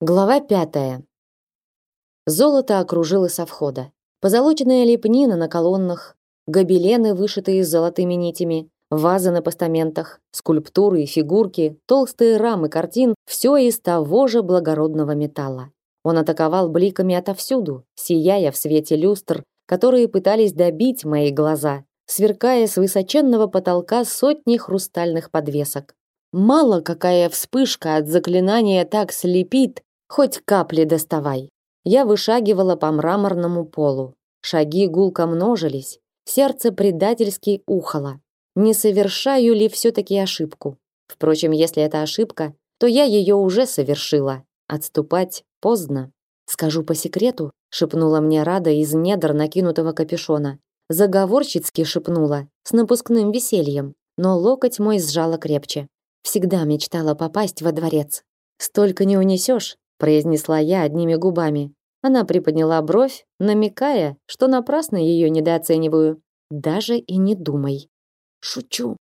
Глава пятая. Золото окружило со входа. Позолоченная лепнина на колоннах, гобелены, вышитые золотыми нитями, вазы на постаментах, скульптуры и фигурки, толстые рамы картин – все из того же благородного металла. Он атаковал бликами отовсюду, сияя в свете люстр, которые пытались добить мои глаза, сверкая с высоченного потолка сотни хрустальных подвесок. Мало какая вспышка от заклинания так слепит, Хоть капли доставай. Я вышагивала по мраморному полу. Шаги гулко множились, сердце предательски ухало. Не совершаю ли все таки ошибку? Впрочем, если это ошибка, то я ее уже совершила. Отступать поздно. Скажу по секрету, шепнула мне Рада из недр накинутого капюшона. Заговорщицки шепнула, с напускным весельем, но локоть мой сжала крепче. Всегда мечтала попасть во дворец. Столько не унесешь, произнесла я одними губами. Она приподняла бровь, намекая, что напрасно ее недооцениваю. Даже и не думай. Шучу.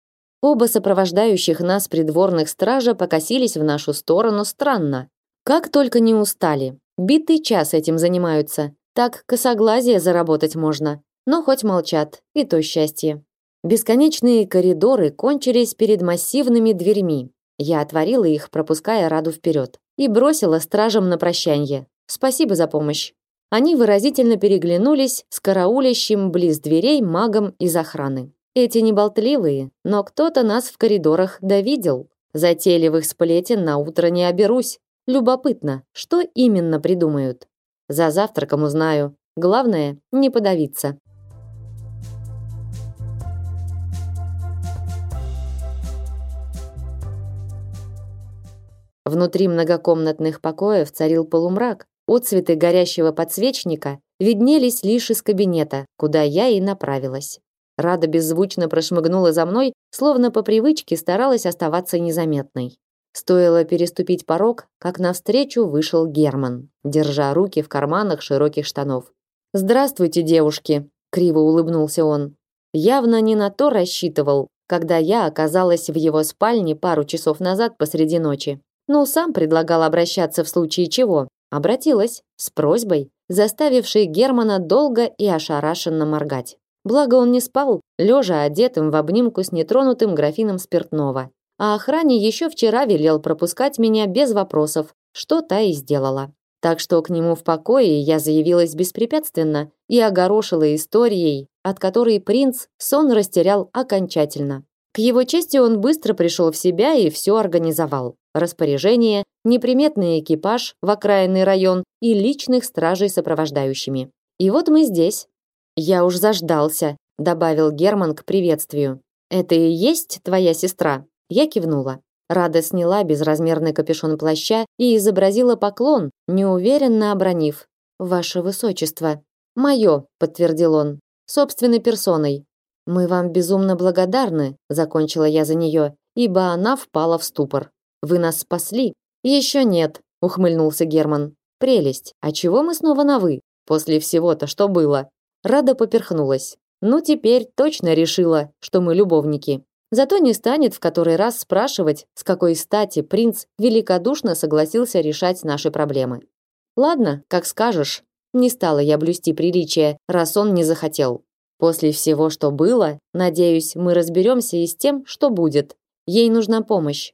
Оба сопровождающих нас придворных стража покосились в нашу сторону странно. Как только не устали. Битый час этим занимаются. Так косоглазие заработать можно. Но хоть молчат, и то счастье. Бесконечные коридоры кончились перед массивными дверьми. Я отворила их, пропуская Раду вперед и бросила стражам на прощанье. Спасибо за помощь. Они выразительно переглянулись с караулящим близ дверей магом из охраны. Эти неболтливые, но кто-то нас в коридорах довидел. Затейливых сплетен на утро не оберусь. Любопытно, что именно придумают. За завтраком узнаю. Главное не подавиться. Внутри многокомнатных покоев царил полумрак. Отцветы горящего подсвечника виднелись лишь из кабинета, куда я и направилась. Рада беззвучно прошмыгнула за мной, словно по привычке старалась оставаться незаметной. Стоило переступить порог, как навстречу вышел Герман, держа руки в карманах широких штанов. "Здравствуйте, девушки", криво улыбнулся он. Явно не на то рассчитывал, когда я оказалась в его спальне пару часов назад посреди ночи. Ну, сам предлагал обращаться в случае чего. Обратилась с просьбой, заставившей Германа долго и ошарашенно моргать. Благо он не спал, лежа одетым в обнимку с нетронутым графином спиртного. А охране еще вчера велел пропускать меня без вопросов, что та и сделала. Так что к нему в покое я заявилась беспрепятственно и огорошила историей, от которой принц сон растерял окончательно. К его чести он быстро пришел в себя и все организовал распоряжение, неприметный экипаж в окраинный район и личных стражей сопровождающими. И вот мы здесь. Я уж заждался, добавил Герман к приветствию. Это и есть твоя сестра? Я кивнула. Рада сняла безразмерный капюшон плаща и изобразила поклон, неуверенно обронив: "Ваше высочество". "Мое", подтвердил он, собственной персоной. Мы вам безумно благодарны, закончила я за нее, ибо она впала в ступор. Вы нас спасли? Еще нет, ухмыльнулся Герман. Прелесть. А чего мы снова на вы? После всего-то, что было? Рада поперхнулась. Ну теперь точно решила, что мы любовники. Зато не станет в который раз спрашивать, с какой стати принц великодушно согласился решать наши проблемы. Ладно, как скажешь. Не стала я блюсти приличия, раз он не захотел. После всего, что было, надеюсь, мы разберемся и с тем, что будет. Ей нужна помощь.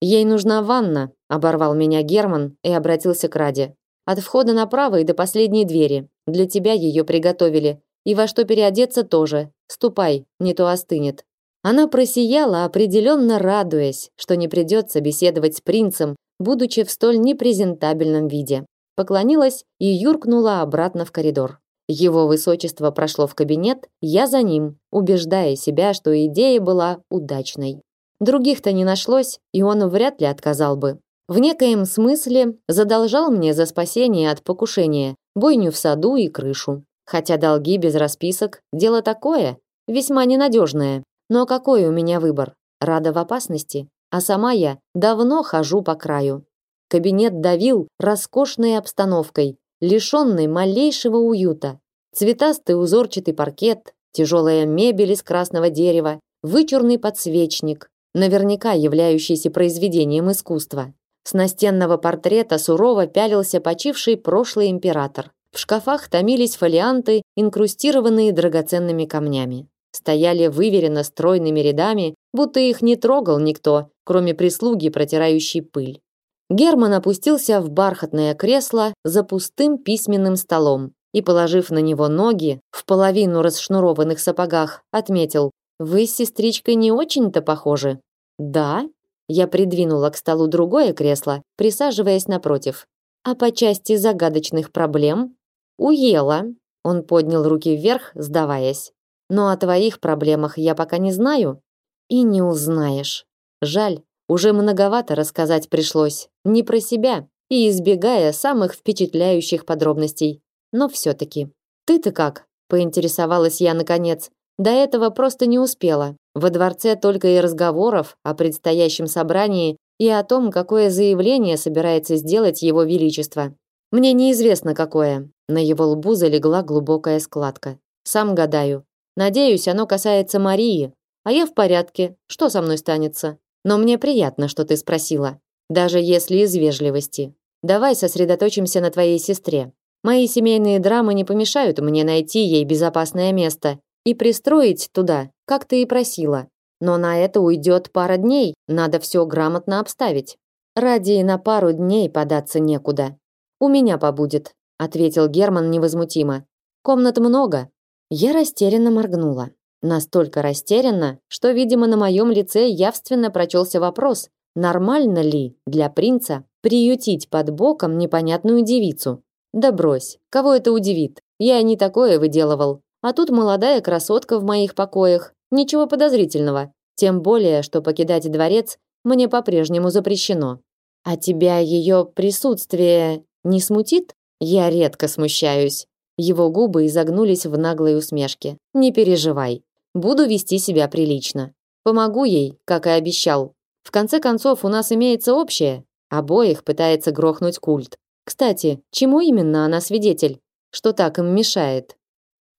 Ей нужна ванна, оборвал меня Герман и обратился к Раде. От входа направо и до последней двери. Для тебя ее приготовили. И во что переодеться тоже. Ступай, не то остынет. Она просияла, определенно радуясь, что не придется беседовать с принцем, будучи в столь непрезентабельном виде. Поклонилась и юркнула обратно в коридор. Его высочество прошло в кабинет, я за ним, убеждая себя, что идея была удачной. Других-то не нашлось, и он вряд ли отказал бы. В некоем смысле задолжал мне за спасение от покушения, бойню в саду и крышу. Хотя долги без расписок – дело такое, весьма ненадежное. Но какой у меня выбор? Рада в опасности, а сама я давно хожу по краю. Кабинет давил роскошной обстановкой, лишенной малейшего уюта. Цветастый узорчатый паркет, тяжелая мебель из красного дерева, вычурный подсвечник, наверняка являющийся произведением искусства. С настенного портрета сурово пялился почивший прошлый император. В шкафах томились фолианты, инкрустированные драгоценными камнями. Стояли выверенно стройными рядами, будто их не трогал никто, кроме прислуги, протирающей пыль. Герман опустился в бархатное кресло за пустым письменным столом и, положив на него ноги в половину расшнурованных сапогах, отметил: "Вы с сестричкой не очень-то похожи". "Да?" Я придвинула к столу другое кресло, присаживаясь напротив. "А по части загадочных проблем уела". Он поднял руки вверх, сдаваясь. "Но о твоих проблемах я пока не знаю и не узнаешь. Жаль, уже многовато рассказать пришлось, не про себя и избегая самых впечатляющих подробностей. Но все-таки. Ты-то как? Поинтересовалась я наконец. До этого просто не успела. Во дворце только и разговоров о предстоящем собрании и о том, какое заявление собирается сделать его величество. Мне неизвестно какое. На его лбу залегла глубокая складка. Сам гадаю. Надеюсь, оно касается Марии. А я в порядке. Что со мной станется? Но мне приятно, что ты спросила, даже если из вежливости. Давай сосредоточимся на твоей сестре. Мои семейные драмы не помешают мне найти ей безопасное место и пристроить туда, как ты и просила. Но на это уйдет пара дней, надо все грамотно обставить. Ради на пару дней податься некуда. У меня побудет, ответил Герман невозмутимо. Комнат много. Я растерянно моргнула. Настолько растерянно, что, видимо, на моем лице явственно прочелся вопрос, нормально ли для принца приютить под боком непонятную девицу. Да брось, кого это удивит? Я не такое выделывал. А тут молодая красотка в моих покоях. Ничего подозрительного. Тем более, что покидать дворец мне по-прежнему запрещено. А тебя ее присутствие не смутит? Я редко смущаюсь. Его губы изогнулись в наглой усмешке. Не переживай. Буду вести себя прилично. Помогу ей, как и обещал. В конце концов, у нас имеется общее. Обоих пытается грохнуть культ. Кстати, чему именно она свидетель? Что так им мешает?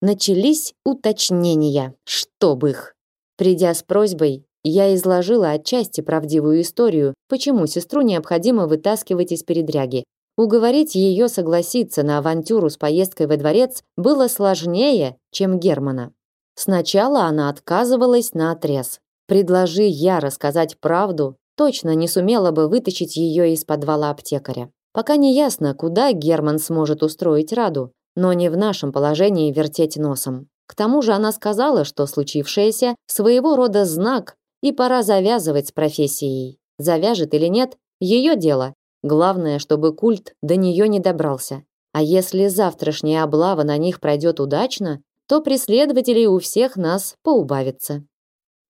Начались уточнения, чтоб их. Придя с просьбой, я изложила отчасти правдивую историю, почему сестру необходимо вытаскивать из передряги. Уговорить ее согласиться на авантюру с поездкой во дворец было сложнее, чем Германа. Сначала она отказывалась на отрез. Предложи я рассказать правду, точно не сумела бы вытащить ее из подвала аптекаря. Пока не ясно, куда Герман сможет устроить Раду, но не в нашем положении вертеть носом. К тому же она сказала, что случившееся своего рода знак, и пора завязывать с профессией. Завяжет или нет ее дело. Главное, чтобы культ до нее не добрался. А если завтрашняя облава на них пройдет удачно, то преследователей у всех нас поубавится.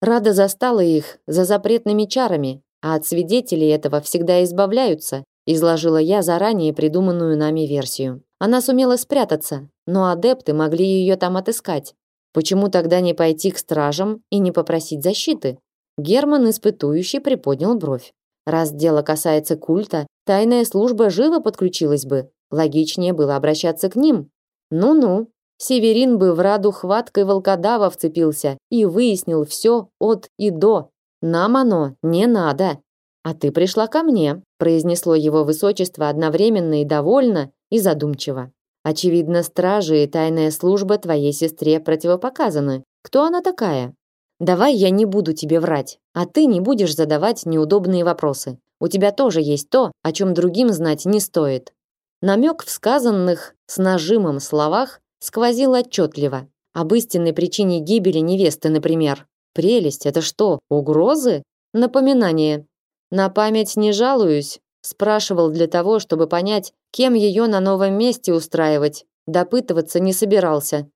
Рада застала их за запретными чарами, а от свидетелей этого всегда избавляются, изложила я заранее придуманную нами версию. Она сумела спрятаться, но адепты могли ее там отыскать. Почему тогда не пойти к стражам и не попросить защиты? Герман испытующий приподнял бровь. Раз дело касается культа, тайная служба живо подключилась бы. Логичнее было обращаться к ним. Ну-ну, Северин бы в Раду хваткой волкодава вцепился и выяснил все от и до. Нам оно не надо. А ты пришла ко мне, произнесло его высочество одновременно и довольно, и задумчиво. Очевидно, стражи и тайная служба твоей сестре противопоказаны. Кто она такая? Давай я не буду тебе врать, а ты не будешь задавать неудобные вопросы. У тебя тоже есть то, о чем другим знать не стоит. Намек в сказанных с нажимом словах сквозил отчетливо. Об истинной причине гибели невесты, например. Прелесть это что, угрозы? Напоминание. На память не жалуюсь, спрашивал для того, чтобы понять, кем ее на новом месте устраивать. Допытываться не собирался.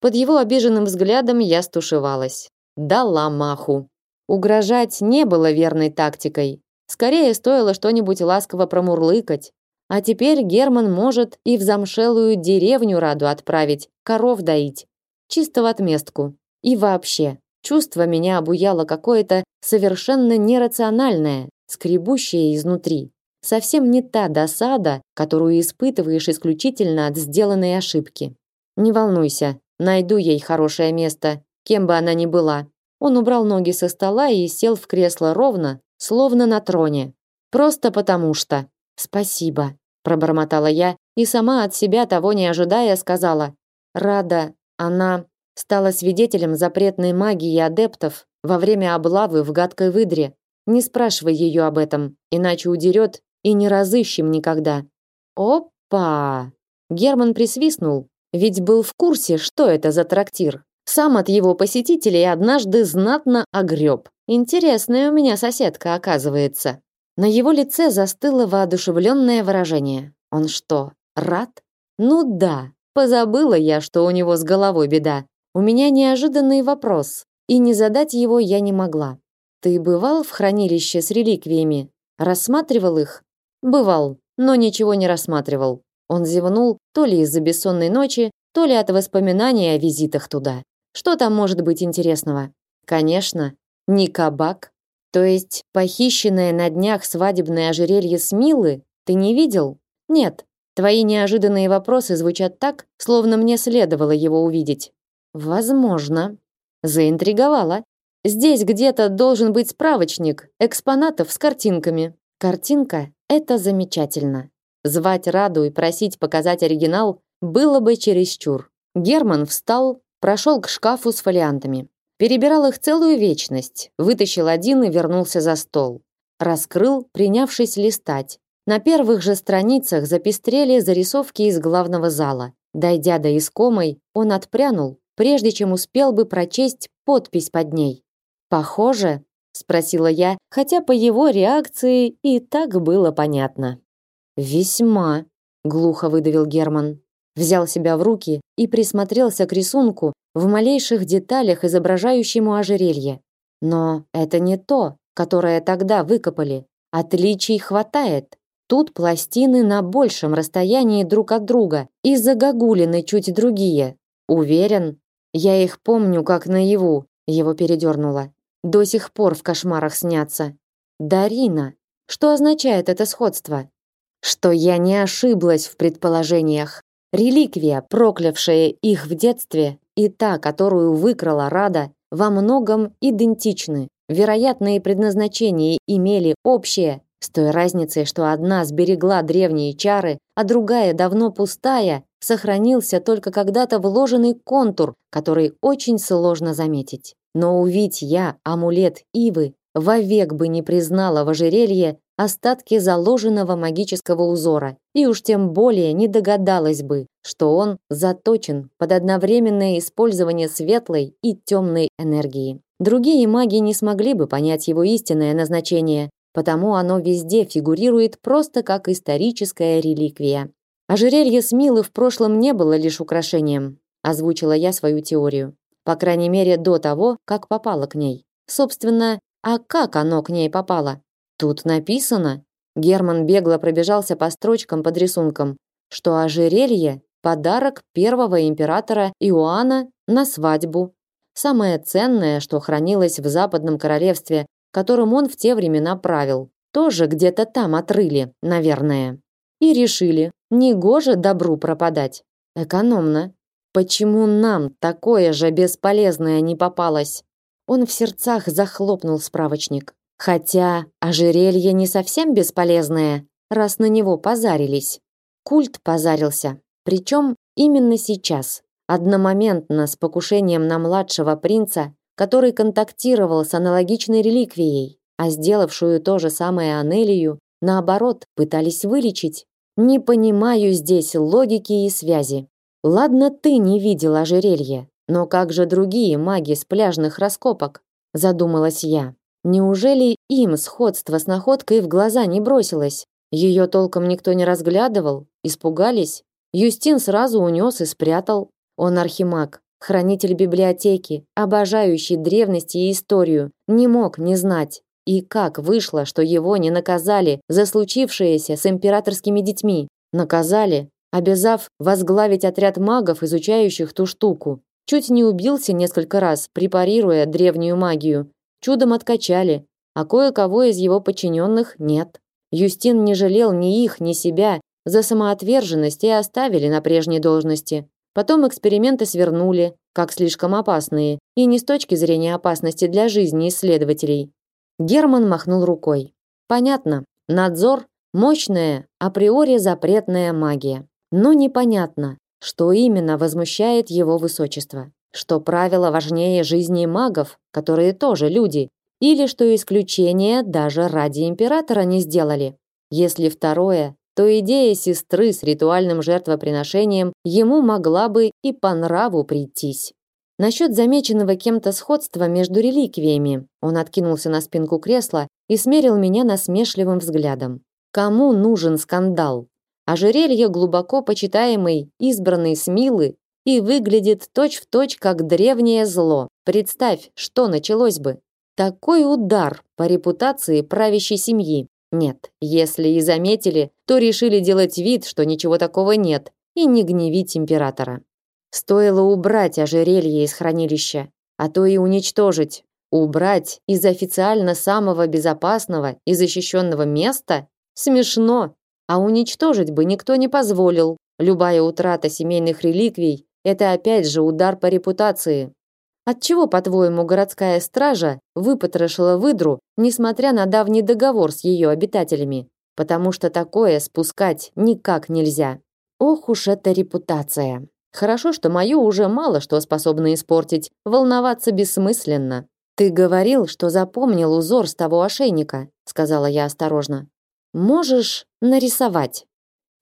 Под его обиженным взглядом я стушевалась. Дала маху. Угрожать не было верной тактикой. Скорее стоило что-нибудь ласково промурлыкать, а теперь Герман может и в замшелую деревню Раду отправить, коров доить. Чисто в отместку. И вообще, чувство меня обуяло какое-то совершенно нерациональное, скребущее изнутри. Совсем не та досада, которую испытываешь исключительно от сделанной ошибки. Не волнуйся, найду ей хорошее место, кем бы она ни была. Он убрал ноги со стола и сел в кресло ровно, словно на троне. Просто потому что. Спасибо, пробормотала я и сама от себя того не ожидая сказала: "Рада, она стала свидетелем запретной магии адептов во время облавы в гадкой выдре. Не спрашивай ее об этом, иначе удерет и не разыщем никогда". Опа! Герман присвистнул, ведь был в курсе, что это за трактир. Сам от его посетителей однажды знатно огреб. Интересная у меня соседка, оказывается. На его лице застыло воодушевленное выражение. Он что, рад? Ну да, позабыла я, что у него с головой беда. У меня неожиданный вопрос, и не задать его я не могла. Ты бывал в хранилище с реликвиями? Рассматривал их? Бывал, но ничего не рассматривал. Он зевнул, то ли из-за бессонной ночи, то ли от воспоминаний о визитах туда. Что там может быть интересного? Конечно, не кабак. То есть похищенное на днях свадебное ожерелье Смилы ты не видел? Нет. Твои неожиданные вопросы звучат так, словно мне следовало его увидеть. Возможно. Заинтриговала. Здесь где-то должен быть справочник экспонатов с картинками. Картинка это замечательно. Звать Раду и просить показать оригинал было бы чересчур. Герман встал, прошел к шкафу с фолиантами. Перебирал их целую вечность, вытащил один и вернулся за стол. Раскрыл, принявшись листать. На первых же страницах запестрели зарисовки из главного зала. Дойдя до искомой, он отпрянул, прежде чем успел бы прочесть подпись под ней. «Похоже?» – спросила я, хотя по его реакции и так было понятно. Весьма, глухо выдавил Герман. Взял себя в руки и присмотрелся к рисунку в малейших деталях, изображающему ожерелье. Но это не то, которое тогда выкопали. Отличий хватает. Тут пластины на большем расстоянии друг от друга и загогулины чуть другие. Уверен, я их помню как наяву. Его передернуло. До сих пор в кошмарах снятся. Дарина. Что означает это сходство? что я не ошиблась в предположениях. Реликвия, проклявшая их в детстве, и та, которую выкрала Рада, во многом идентичны. Вероятные предназначения имели общее, с той разницей, что одна сберегла древние чары, а другая, давно пустая, сохранился только когда-то вложенный контур, который очень сложно заметить. Но увидеть я амулет Ивы вовек бы не признала в ожерелье остатки заложенного магического узора, и уж тем более не догадалась бы, что он заточен под одновременное использование светлой и темной энергии. Другие маги не смогли бы понять его истинное назначение, потому оно везде фигурирует просто как историческая реликвия. Ожерелье Смилы в прошлом не было лишь украшением, озвучила я свою теорию. По крайней мере, до того, как попало к ней. Собственно, а как оно к ней попало? Тут написано, Герман бегло пробежался по строчкам под рисунком, что ожерелье подарок первого императора Иоанна на свадьбу. Самое ценное, что хранилось в Западном королевстве, которым он в те времена правил. Тоже где-то там отрыли, наверное. И решили, не гоже добру пропадать. Экономно. Почему нам такое же бесполезное не попалось? Он в сердцах захлопнул справочник. Хотя ожерелье не совсем бесполезное, раз на него позарились. Культ позарился, причем именно сейчас, одномоментно с покушением на младшего принца, который контактировал с аналогичной реликвией, а сделавшую то же самое Анелию, наоборот, пытались вылечить. Не понимаю здесь логики и связи. Ладно, ты не видел ожерелье, но как же другие маги с пляжных раскопок? Задумалась я. Неужели им сходство с находкой в глаза не бросилось? Ее толком никто не разглядывал, испугались. Юстин сразу унес и спрятал. Он архимаг, хранитель библиотеки, обожающий древности и историю, не мог не знать. И как вышло, что его не наказали за случившееся с императорскими детьми? Наказали, обязав возглавить отряд магов, изучающих ту штуку. Чуть не убился несколько раз, препарируя древнюю магию, Чудом откачали, а кое-кого из его подчиненных нет. Юстин не жалел ни их, ни себя за самоотверженность и оставили на прежней должности. Потом эксперименты свернули, как слишком опасные, и не с точки зрения опасности для жизни исследователей. Герман махнул рукой. Понятно, Надзор – мощная, априори запретная магия. Но непонятно, что именно возмущает его высочество. Что правило важнее жизни магов, которые тоже люди, или что исключение даже ради императора не сделали. Если второе, то идея сестры с ритуальным жертвоприношением ему могла бы и по нраву прийтись. Насчет замеченного кем-то сходства между реликвиями, он откинулся на спинку кресла и смерил меня насмешливым взглядом. Кому нужен скандал? Ожерелье глубоко почитаемый, избранный Смилы и выглядит точь-в-точь как древнее зло. Представь, что началось бы. Такой удар по репутации правящей семьи. Нет, если и заметили, то решили делать вид, что ничего такого нет, и не гневить императора. Стоило убрать ожерелье из хранилища, а то и уничтожить. Убрать из официально самого безопасного и защищенного места? Смешно. А уничтожить бы никто не позволил. Любая утрата семейных реликвий – это опять же удар по репутации. Отчего, по-твоему, городская стража выпотрошила выдру, несмотря на давний договор с ее обитателями? Потому что такое спускать никак нельзя. Ох уж эта репутация. Хорошо, что мою уже мало что способно испортить. Волноваться бессмысленно. Ты говорил, что запомнил узор с того ошейника, сказала я осторожно. Можешь нарисовать.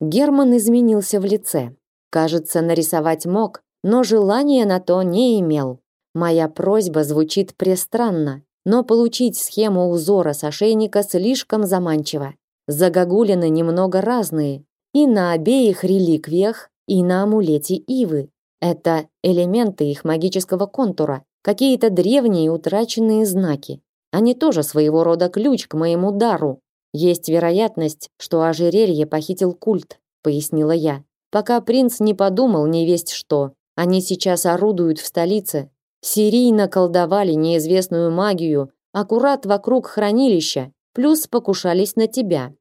Герман изменился в лице. Кажется, нарисовать мог, но желания на то не имел. Моя просьба звучит престранно, но получить схему узора с ошейника слишком заманчиво. Загогулины немного разные, и на обеих реликвиях и на амулете Ивы. Это элементы их магического контура, какие-то древние утраченные знаки. Они тоже своего рода ключ к моему дару. Есть вероятность, что ожерелье похитил культ, пояснила я. Пока принц не подумал не весть что. Они сейчас орудуют в столице. Серийно колдовали неизвестную магию аккурат вокруг хранилища, плюс покушались на тебя.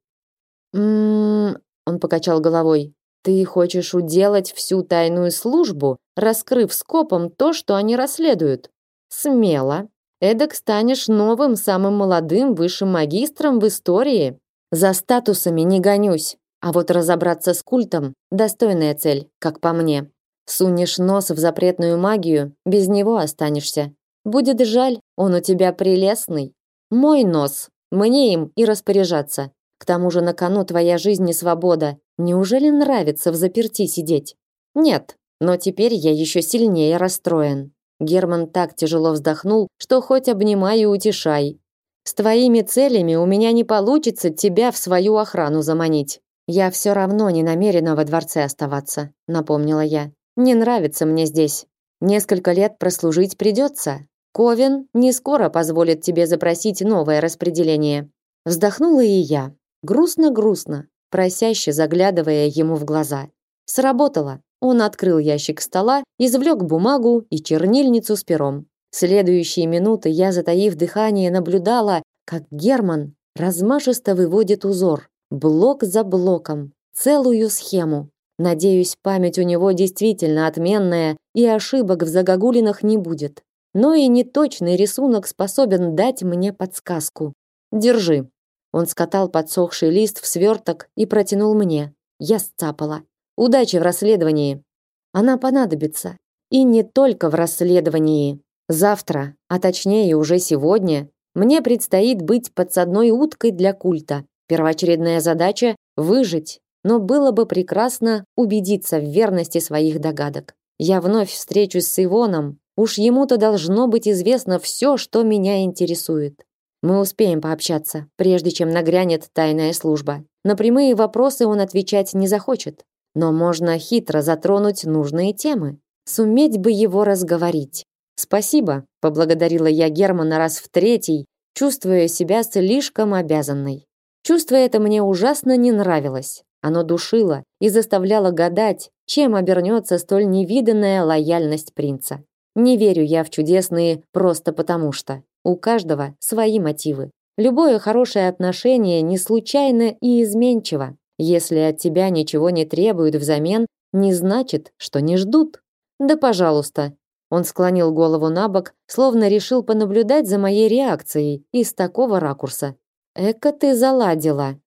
М-м, он покачал головой. Ты хочешь уделать всю тайную службу, раскрыв скопом то, что они расследуют? Смело. Эдак станешь новым самым молодым высшим магистром в истории. За статусами не гонюсь, а вот разобраться с культом достойная цель, как по мне. Сунешь нос в запретную магию, без него останешься. Будет жаль, он у тебя прелестный. Мой нос, мне им и распоряжаться. К тому же на кону твоя жизнь и свобода. Неужели нравится в заперти сидеть? Нет, но теперь я еще сильнее расстроен. Герман так тяжело вздохнул, что хоть обнимай и утешай. С твоими целями у меня не получится тебя в свою охрану заманить. Я все равно не намерена во дворце оставаться, напомнила я. Не нравится мне здесь. Несколько лет прослужить придется. Ковен не скоро позволит тебе запросить новое распределение. Вздохнула и я. Грустно-грустно, просяще заглядывая ему в глаза. Сработало. Он открыл ящик стола, извлек бумагу и чернильницу с пером. Следующие минуты я, затаив дыхание, наблюдала, как Герман размашисто выводит узор, блок за блоком, целую схему. Надеюсь, память у него действительно отменная, и ошибок в загогулинах не будет. Но и неточный рисунок способен дать мне подсказку. Держи. Он скатал подсохший лист в сверток и протянул мне. Я сцапала. Удачи в расследовании. Она понадобится. И не только в расследовании. Завтра, а точнее уже сегодня, мне предстоит быть подсадной уткой для культа. Первоочередная задача выжить, но было бы прекрасно убедиться в верности своих догадок. Я вновь встречусь с Ивоном. Уж ему-то должно быть известно все, что меня интересует. Мы успеем пообщаться, прежде чем нагрянет тайная служба. На прямые вопросы он отвечать не захочет, но можно хитро затронуть нужные темы. Суметь бы его разговорить. Спасибо, поблагодарила я Германа раз в третий, чувствуя себя слишком обязанной. Чувство это мне ужасно не нравилось. Оно душило и заставляло гадать, чем обернется столь невиданная лояльность принца. Не верю я в чудесные просто потому что. У каждого свои мотивы. Любое хорошее отношение не случайно и изменчиво. Если от тебя ничего не требуют взамен, не значит, что не ждут. Да, пожалуйста. Он склонил голову набок, словно решил понаблюдать за моей реакцией из такого ракурса. Эка ты заладила.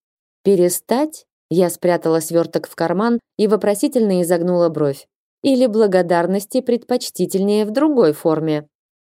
Перестать? Я спрятала сверток в карман и вопросительно изогнула бровь. Или благодарности предпочтительнее в другой форме.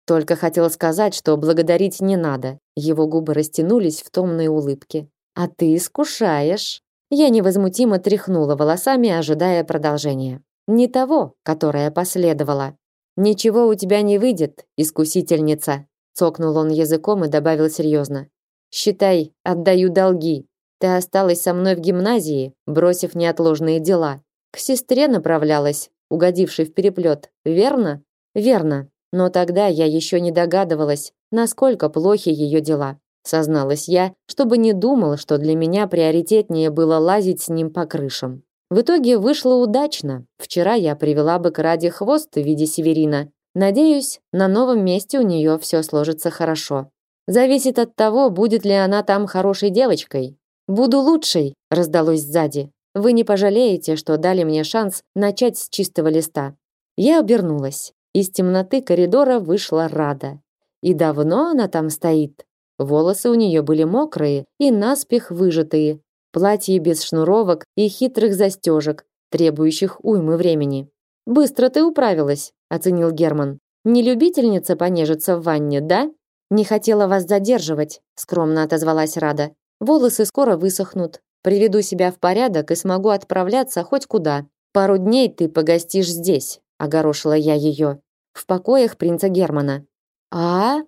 Только хотела сказать, что благодарить не надо. Его губы растянулись в томной улыбке. А ты искушаешь. Я невозмутимо тряхнула волосами, ожидая продолжения. Не того, которое последовало. Ничего у тебя не выйдет, искусительница, цокнул он языком и добавил серьезно. Считай, отдаю долги. Ты осталась со мной в гимназии, бросив неотложные дела. К сестре направлялась, угодившей в переплет, верно? Верно. Но тогда я еще не догадывалась, насколько плохи ее дела. Созналась я, чтобы не думал, что для меня приоритетнее было лазить с ним по крышам. В итоге вышло удачно. Вчера я привела бы к Раде хвост в виде северина. Надеюсь, на новом месте у нее все сложится хорошо. Зависит от того, будет ли она там хорошей девочкой. Буду лучшей, раздалось сзади. Вы не пожалеете, что дали мне шанс начать с чистого листа. Я обернулась. Из темноты коридора вышла Рада. И давно она там стоит. Волосы у нее были мокрые и наспех выжатые, платье без шнуровок и хитрых застежек, требующих уймы времени. Быстро ты управилась, оценил Герман. Не любительница понежиться в ванне, да? Не хотела вас задерживать, скромно отозвалась Рада. Волосы скоро высохнут. Приведу себя в порядок и смогу отправляться хоть куда. Пару дней ты погостишь здесь, огорошила я ее, в покоях принца Германа. А?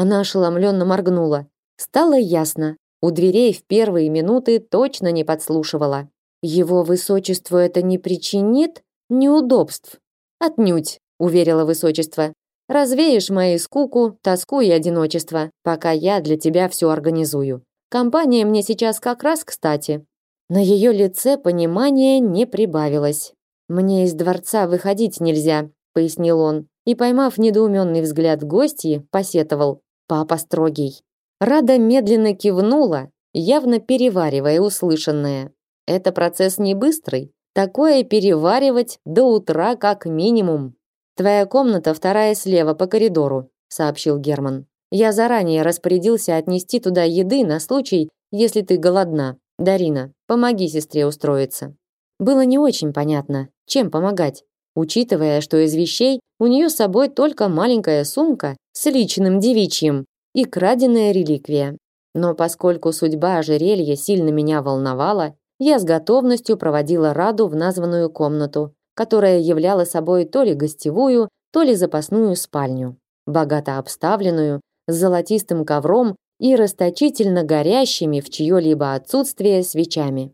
Она ошеломленно моргнула. Стало ясно, у дверей в первые минуты точно не подслушивала. Его высочеству это не причинит неудобств. Отнюдь, уверила высочество. Развеешь мои скуку, тоску и одиночество, пока я для тебя все организую. Компания мне сейчас как раз кстати. На ее лице понимания не прибавилось. Мне из дворца выходить нельзя, пояснил он, и поймав недоуменный взгляд гостьи, посетовал: "Папа строгий". Рада медленно кивнула, явно переваривая услышанное. Это процесс не быстрый, такое переваривать до утра как минимум. Твоя комната вторая слева по коридору, сообщил Герман. Я заранее распорядился отнести туда еды на случай, если ты голодна. Дарина, помоги сестре устроиться. Было не очень понятно, чем помогать, учитывая, что из вещей у нее с собой только маленькая сумка с личным девичьим и краденая реликвия. Но поскольку судьба ожерелья сильно меня волновала, я с готовностью проводила Раду в названную комнату, которая являла собой то ли гостевую, то ли запасную спальню, богато обставленную, с золотистым ковром и расточительно горящими в чье-либо отсутствие свечами.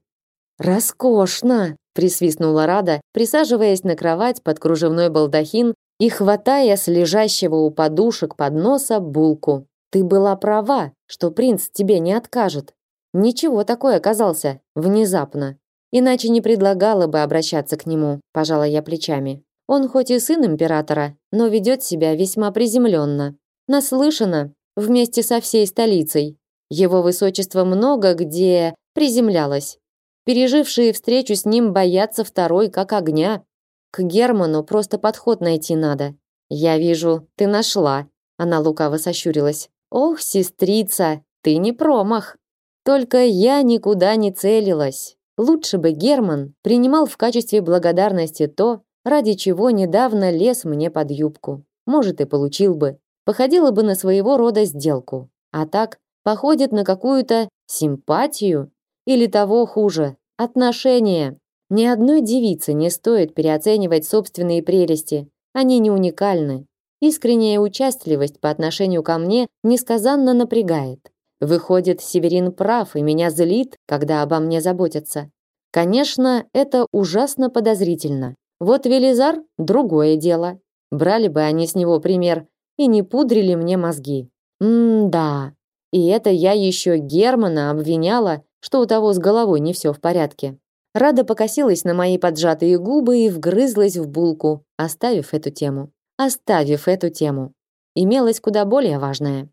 «Роскошно!» – присвистнула Рада, присаживаясь на кровать под кружевной балдахин и хватая с лежащего у подушек подноса булку. Ты была права, что принц тебе не откажет. Ничего такой оказался внезапно. Иначе не предлагала бы обращаться к нему, пожала я плечами. Он хоть и сын императора, но ведет себя весьма приземленно. Наслышано, вместе со всей столицей. Его высочество много где приземлялось. Пережившие встречу с ним боятся второй как огня. К Герману просто подход найти надо. Я вижу, ты нашла. Она лукаво сощурилась. Ох, сестрица, ты не промах. Только я никуда не целилась. Лучше бы Герман принимал в качестве благодарности то, ради чего недавно лез мне под юбку. Может, и получил бы. Походила бы на своего рода сделку. А так, походит на какую-то симпатию или того хуже, отношения. Ни одной девице не стоит переоценивать собственные прелести. Они не уникальны. Искренняя участливость по отношению ко мне несказанно напрягает. Выходит, Северин прав и меня злит, когда обо мне заботятся. Конечно, это ужасно подозрительно. Вот Велизар – другое дело. Брали бы они с него пример и не пудрили мне мозги. М-да. И это я еще Германа обвиняла, что у того с головой не все в порядке. Рада покосилась на мои поджатые губы и вгрызлась в булку, оставив эту тему оставив эту тему. Имелось куда более важное.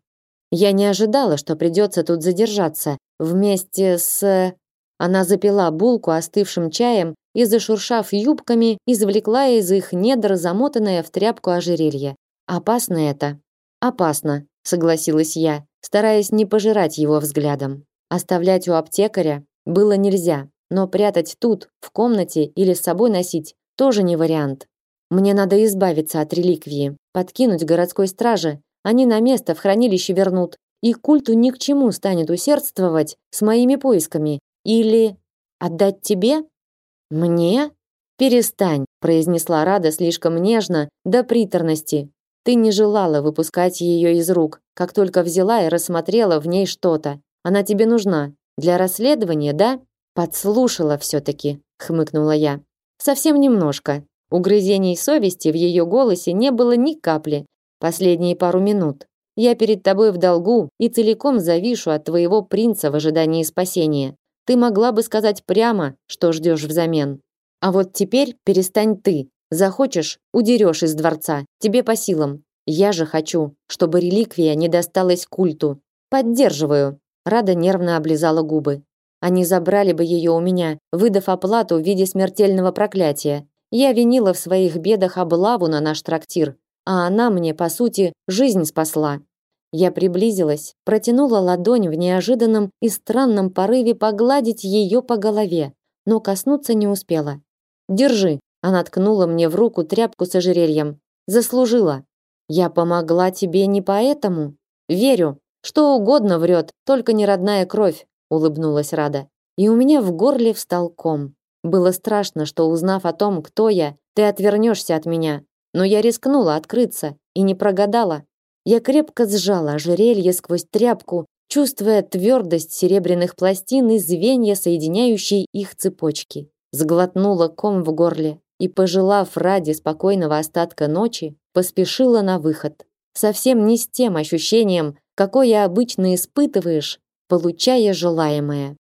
Я не ожидала, что придется тут задержаться вместе с Она запила булку остывшим чаем и зашуршав юбками, извлекла из их недр замотанное в тряпку ожерелье. Опасно это. Опасно, согласилась я, стараясь не пожирать его взглядом. Оставлять у аптекаря было нельзя, но прятать тут, в комнате или с собой носить тоже не вариант. Мне надо избавиться от реликвии, подкинуть городской страже, они на место в хранилище вернут, и культу ни к чему станет усердствовать с моими поисками. Или отдать тебе? Мне? Перестань, произнесла Рада слишком нежно, до приторности. Ты не желала выпускать ее из рук, как только взяла и рассмотрела в ней что-то. Она тебе нужна для расследования, да? Подслушала все таки хмыкнула я. Совсем немножко. Угрызений совести в ее голосе не было ни капли. Последние пару минут. Я перед тобой в долгу и целиком завишу от твоего принца в ожидании спасения. Ты могла бы сказать прямо, что ждешь взамен. А вот теперь перестань ты. Захочешь удерешь из дворца. Тебе по силам. Я же хочу, чтобы реликвия не досталась культу. Поддерживаю. Рада нервно облизала губы. Они забрали бы ее у меня, выдав оплату в виде смертельного проклятия. Я винила в своих бедах облаву на наш трактир, а она мне, по сути, жизнь спасла. Я приблизилась, протянула ладонь в неожиданном и странном порыве погладить ее по голове, но коснуться не успела. Держи, она ткнула мне в руку тряпку с ожерельем. Заслужила. Я помогла тебе не поэтому. Верю, что угодно врет, только не родная кровь улыбнулась Рада. И у меня в горле встал ком. Было страшно, что узнав о том, кто я, ты отвернешься от меня. Но я рискнула открыться и не прогадала. Я крепко сжала ожерелье сквозь тряпку, чувствуя твердость серебряных пластин и звенья, соединяющие их цепочки. Сглотнула ком в горле и, пожелав ради спокойного остатка ночи, поспешила на выход. Совсем не с тем ощущением, какое обычно испытываешь, получая желаемое.